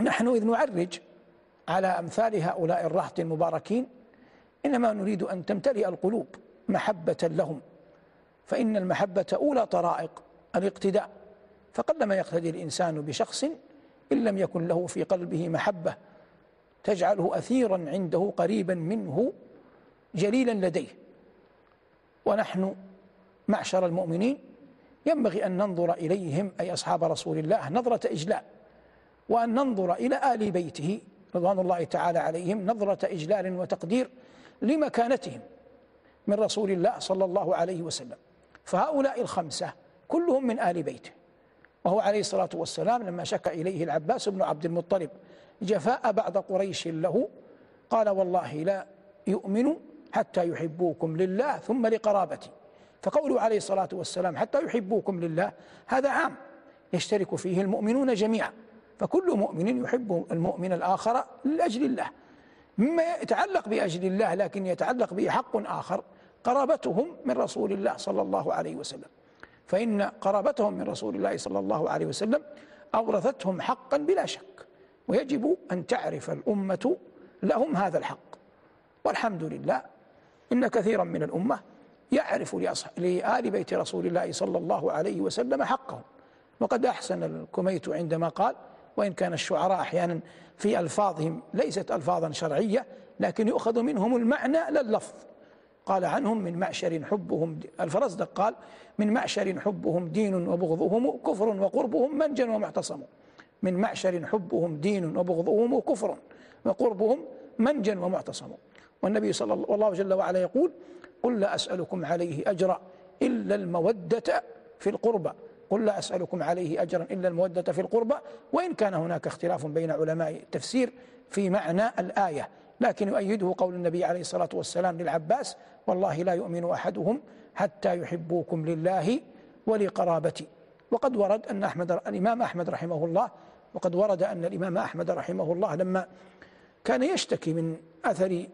نحن إذ نعرج على أمثال هؤلاء الرهط المباركين إنما نريد أن تمتلئ القلوب محبة لهم فإن المحبة أولى طرائق الاقتداء فقلما يقتدي الإنسان بشخص إن لم يكن له في قلبه محبة تجعله أثيرا عنده قريبا منه جليلا لديه. ونحن معشر المؤمنين ينبغي أن ننظر إليهم أي أصحاب رسول الله نظرة إجلال وأن ننظر إلى آل بيته رضوان الله تعالى عليهم نظرة إجلال وتقدير لمكانتهم من رسول الله صلى الله عليه وسلم. فهؤلاء الخمسة كلهم من آل بيته. وهو عليه الصلاة والسلام لما شك إليه العباس بن عبد المطلب جفاء بعض قريش له قال والله لا يؤمن حتى يحبوكم لله ثم لقرابتي. فقوله عليه الصلاة والسلام حتى يحبوكم لله هذا عام يشترك فيه المؤمنون جميعا. فكل مؤمن يحب المؤمن الآخر لأجل الله. مما يتعلق بأجل الله لكن يتعلق به حق آخر قرابتهم من رسول الله صلى الله عليه وسلم. فإن قرابتهم من رسول الله صلى الله عليه وسلم أورثتهم حقا بلا شك. ويجب أن تعرف الأمة لهم هذا الحق. والحمد لله إن كثيرا من الأمة يعرف لآل بيت رسول الله صلى الله عليه وسلم حقهم. وقد أحسن الكميت عندما قال وإن كان الشعراء أحيانا في ألفاظهم ليست ألفاظا شرعية لكن يؤخذ منهم المعنى لا اللفظ قال عنهم من معشر حبهم الفرزدق قال من معشر حبهم دين وبغضهم كفر وقربهم منجا ومعتصم. من معشر حبهم دين وبغضهم كفر وقربهم منجا ومعتصم. والنبي صلى الله والله جل وعلا يقول قل لا أسألكم عليه أجرا إلا المودة في القربى. قل لا أسألكم عليه أجرا إلا المودة في القربى وإن كان هناك اختلاف بين علماء التفسير في معنى الآية. لكن يؤيده قول النبي عليه الصلاة والسلام للعباس والله لا يؤمن أحدهم حتى يحبوكم لله ولقرابتي وقد ورد أن أحمد الإمام أحمد رحمه الله وقد ورد أن الإمام أحمد رحمه الله لما كان يشتكي من أثر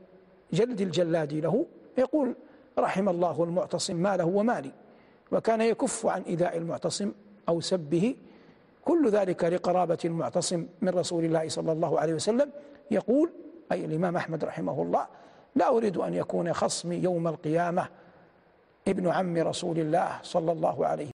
جلد الجلاد له يقول رحم الله المعتصم ماله ومالي وكان يكف عن إيذاء المعتصم أو سبه. كل ذلك لقرابة المعتصم من رسول الله صلى الله عليه وسلم. يقول أي الإمام أحمد رحمه الله لا أريد أن يكون خصمي يوم القيامة ابن عم رسول الله صلى الله عليه